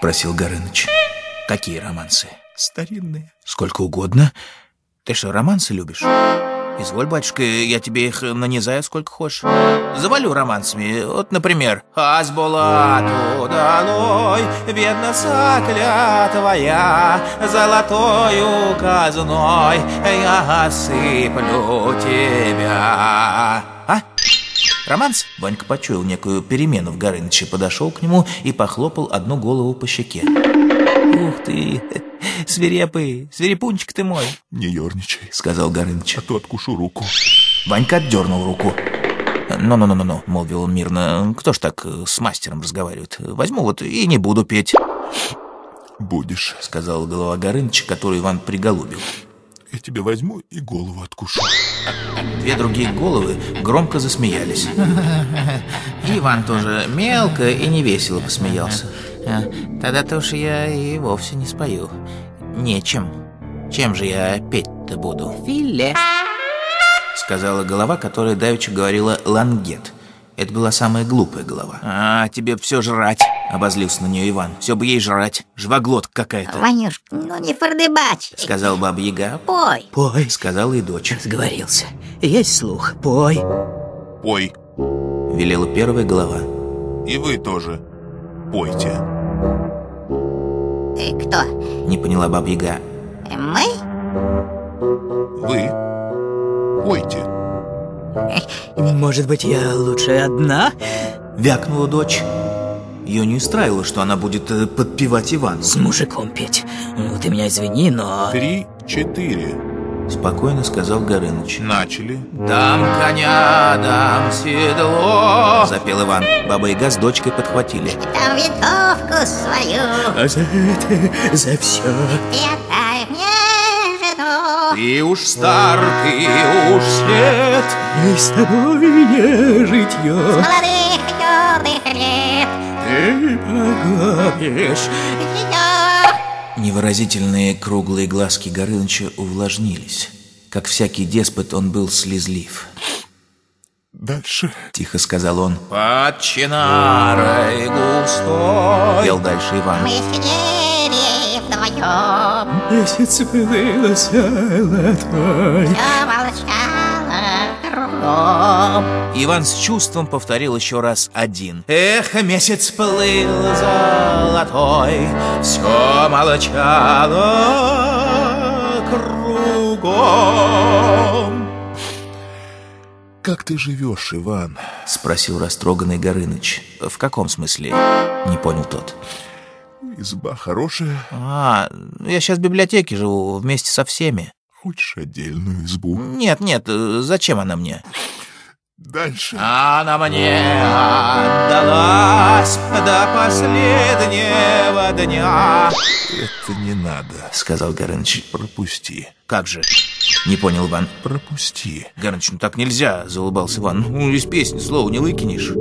Спросил Горыныч. Какие романсы? Старинные. Сколько угодно. Ты что, романсы любишь? Изволь, батюшка, я тебе их нанизаю сколько хочешь. Завалю романсами. Вот, например, «Азбулату долой, бедноса клятвая, золотою казной я осыплю тебя». А? Романс? Ванька почуял некую перемену в Горыныче, подошел к нему и похлопал одну голову по щеке. «Ух ты, свирепый, свирепунчик ты мой!» Не ерничай, Сказал Горыныч. а то откушу руку. Ванька отдернул руку. «Ну-ну-ну-ну», — молвил он мирно, — «кто ж так с мастером разговаривает? Возьму вот и не буду петь», Будешь. — сказал голова Горыныча, который Иван приголубил. Я тебе возьму и голову откушу. Две другие головы громко засмеялись. И Иван тоже мелко и невесело посмеялся. «А, Тогда-то уж я и вовсе не спою. Нечем. Чем же я петь-то буду? Филе. Сказала голова, которая давеча говорила «лангет». Это была самая глупая голова. «А, тебе все жрать!» — обозлился на нее Иван. «Все бы ей жрать. Живоглотка какая-то!» Ванюшка, ну не фордыбач. Сказал баба Яга. Пой. «Пой!» — сказала и дочь. Сговорился. Есть слух. Пой. Пой. Велела первая голова. И вы тоже. Пойте. Э, кто? Не поняла баба Яга. Мы? Вы. Пойте. Может быть, я лучше одна? Вякнула дочь. Ее не устраивало, что она будет э, подпевать Иван. С мужиком петь. Ну, ты меня извини, но... Три, четыре. Спокойно сказал Горыныч. Начали. «Дам коня, дам седло!» Запел Иван. Баба Яга с дочкой подхватили. Там винтовку свою. А за это, за все. Жену. Ты уж стар, ты уж свет И с тобой не житье. Молодых юных лет. Ты погубишь. Ее. Невыразительные круглые глазки Горыныча увлажнились. Как всякий деспот, он был слезлив. Дальше. Тихо сказал он. «Под чинарой густой» Пел дальше Иван. Мы сидели вдвоем. Месяц плыл золотой. Все молчало кругом. Иван с чувством повторил еще раз один. Эх, месяц плыл золотой, все молчало кругом. Как ты живешь, Иван? Спросил растроганный Горыныч. В каком смысле? Не понял тот. Изба хорошая. А, я сейчас в библиотеке живу вместе со всеми. Хочешь отдельную избу? Нет, нет, э, зачем она мне? Дальше. Она мне отдалась до последнего дня. Это не надо. Сказал Горыныч. Пропусти. Как же? Не понял Иван. Пропусти. Горыныч, ну так нельзя, заулыбался Иван. Ну, из песни слова не выкинешь.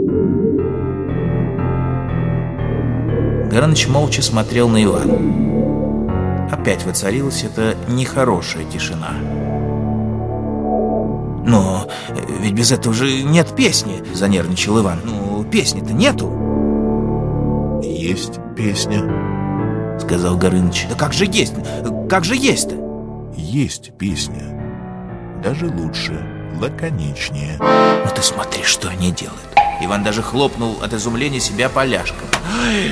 Горыныч молча смотрел на Ивана. Опять воцарилась эта нехорошая тишина. «Но ведь без этого же нет песни», — занервничал Иван. «Ну, песни-то нету», Есть песня. — сказал Горыныч. «Да как же есть? Как же есть-то?» Есть песня. Даже лучше. Лаконичнее. Ну ты смотри, что они делают. Иван даже хлопнул от изумления себя поляшком.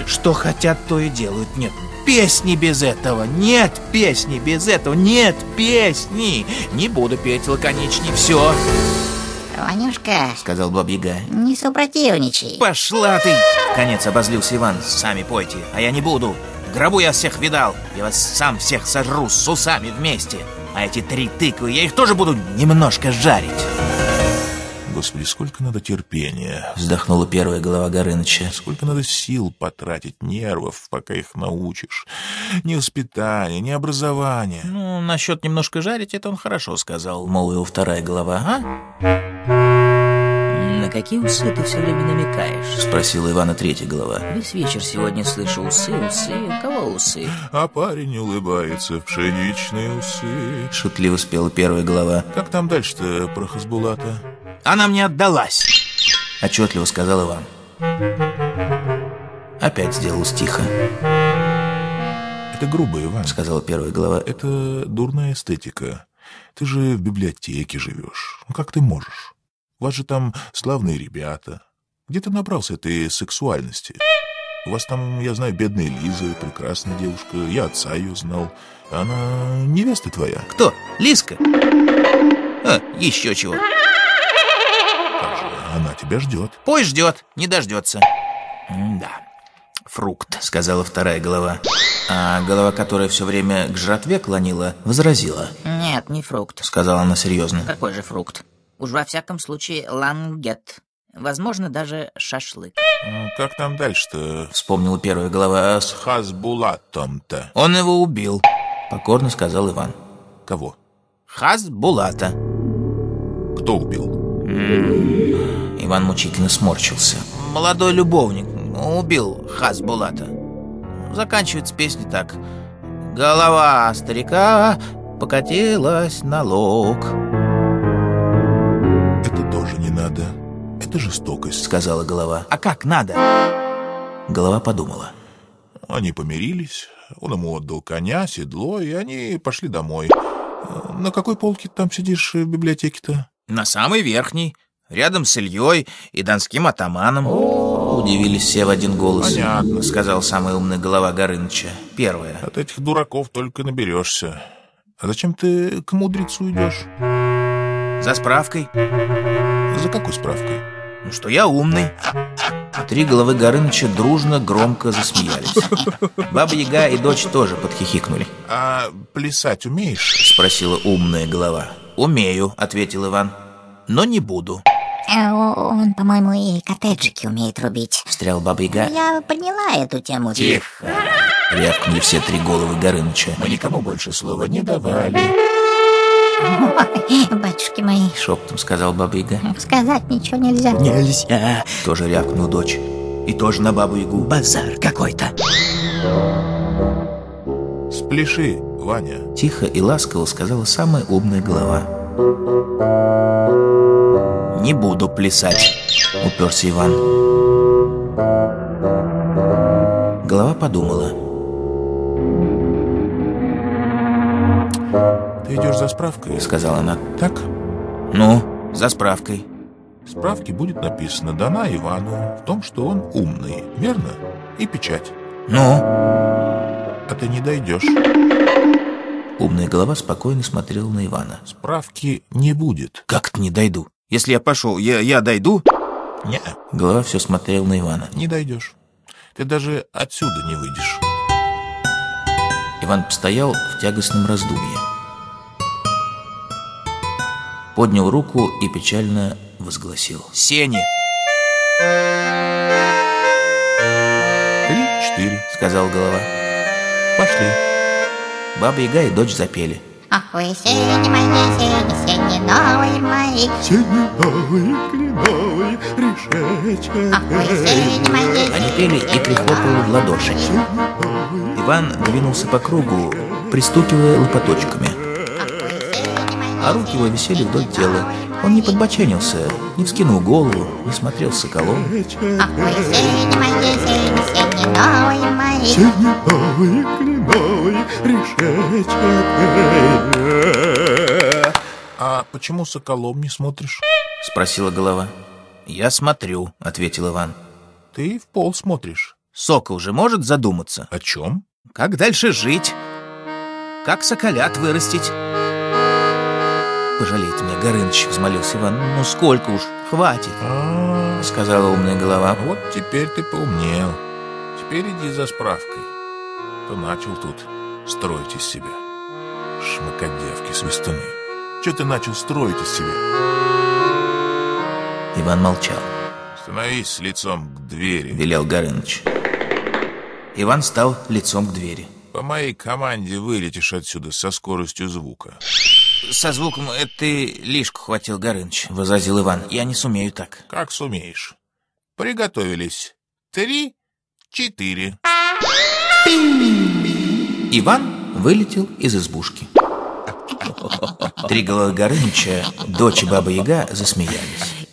Что хотят, то и делают. Нет песни без этого. Нет песни без этого. Нет песни. Не буду петь лаконичней. Все, Ванюшка, сказал Бабьяга. не супротивничай. Пошла ты! Конец обозлился Иван. Сами пойте, а я не буду. В гробу я всех видал. Я вас сам всех сожру с усами вместе. А эти три тыквы, я их тоже буду немножко жарить. Господи, сколько надо терпения. Вздохнула первая голова Горыныча. Сколько надо сил потратить, нервов, пока их научишь. Ни воспитания, ни образования. Ну, насчет немножко жарить, это он хорошо сказал, молвила вторая голова, а? На какие усы ты все время намекаешь? Спросила Ивана третья голова. Весь вечер сегодня слышу усы, усы. У кого усы? А парень улыбается, пшеничные усы. Шутливо спела первая голова. Как там дальше-то про Хасбулата? Она мне отдалась, отчетливо сказал Иван. Опять сделалось тихо. Это грубо, Иван. сказала первая глава. Это дурная эстетика. Ты же в библиотеке живешь. Ну как ты можешь? У вас же там славные ребята. Где ты набрался этой сексуальности? У вас там, я знаю, бедная Лиза, прекрасная девушка. Я отца ее знал. Она невеста твоя. Кто? Лиска? А, еще чего. Она тебя ждет. Пой ждет, не дождется. Да, фрукт, сказала вторая голова. А голова, которая все время к жратве клонила, возразила. Нет, не фрукт. Сказала она серьезно. Какой же фрукт? Уж во всяком случае лангет. Возможно, даже шашлык. Ну, Как там дальше-то? Вспомнила первая голова. С Хазбулатом-то. Он его убил, покорно сказал Иван. Кого? Хаз Булата. Кто убил? Иван мучительно сморщился. Молодой любовник убил Хаз Булата. Заканчивается песня так. Голова старика покатилась на лог, Это тоже не надо. Это жестокость. сказала голова. А как надо? Голова подумала. Они помирились, он ему отдал коня, седло, и они пошли домой. На какой полке ты там сидишь в библиотеке-то? На самый верхний, рядом с Ильей и донским атаманом. Удивились все в один голос. Понятно. Сказал самый умный голова Горыныча. Первая. От этих дураков только наберешься. А зачем ты к мудрецу идешь? За справкой. За какой справкой? Ну что я умный. Три головы Горыныча дружно громко засмеялись. Баба Яга и дочь тоже подхихикнули. А плясать умеешь? Спросила умная голова. «Умею», — ответил Иван. «Но не буду», Э, Он, по-моему, и коттеджики умеет рубить. — встрял Баба Яга. Я поняла эту тему. «Тихо!» — рявкнули все три головы Горыныча. «Мы никому больше слова не давали», Ой, батюшки мои, — шепотом сказал Баба Яга. сказать ничего нельзя. «Нельзя!» — тоже рявкнул дочь. И тоже на Бабу Ягу. «Базар какой-то!» Спляши, Ваня. Тихо и ласково сказала самая умная голова. «Не буду плясать», — уперся Иван. Голова подумала. Ты идешь за справкой? Сказала она. Так? «Ну, за справкой». В справке будет написано «Дана Ивану» в том, что он умный, верно? И печать. «Ну?» Ты не дойдешь. Умная голова спокойно смотрела на Ивана. Справки не будет. «Как-то не дойду. Если я пошел, я, я дойду?» Не, Голова все смотрела на Ивана. не дойдешь. Ты даже отсюда не выйдешь. Иван постоял в тягостном раздумье. Поднял руку и печально возгласил. «Сени!» Три-четыре. — сказал голова. Пошли. Баба Яга и дочь запели. Ах вы сени мои, сени, сени новые мои. Ах вы сени мои, Они пели и прихлопывали в ладоши. Иван двинулся по кругу, пристукивая лопаточками. А руки его висели вдоль тела. Он не подбоченился, не вскинул голову, не смотрел соколом. ах вы сени мои, сени, сени новые мои. А почему соколом не смотришь? Спросила голова. «Я смотрю», — ответил Иван. Ты в пол смотришь. Сокол же может задуматься. О чем? Как дальше жить? Как соколят вырастить? Пожалейте меня, Горыныч, взмолился Иван. Ну сколько уж, хватит, А, сказала умная голова. вот теперь ты поумнел. Теперь иди за справкой. То начал тут строить из себя. Шмакодевки, свистуны. Че ты начал строить из себя? Иван молчал, Становись лицом к двери. велел Горыныч. Иван стал лицом к двери. По моей команде вылетишь отсюда со скоростью звука. Со звуком это ты лишку хватил, Горыныч, возразил Иван. Я не сумею так. Как сумеешь. Приготовились. Три, четыре. Иван вылетел из избушки. Три головы Горыныча, дочь Баба Яга засмеялись.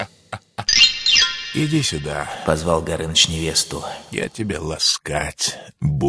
Иди сюда. Позвал Горыныч невесту. Я тебя ласкать буду.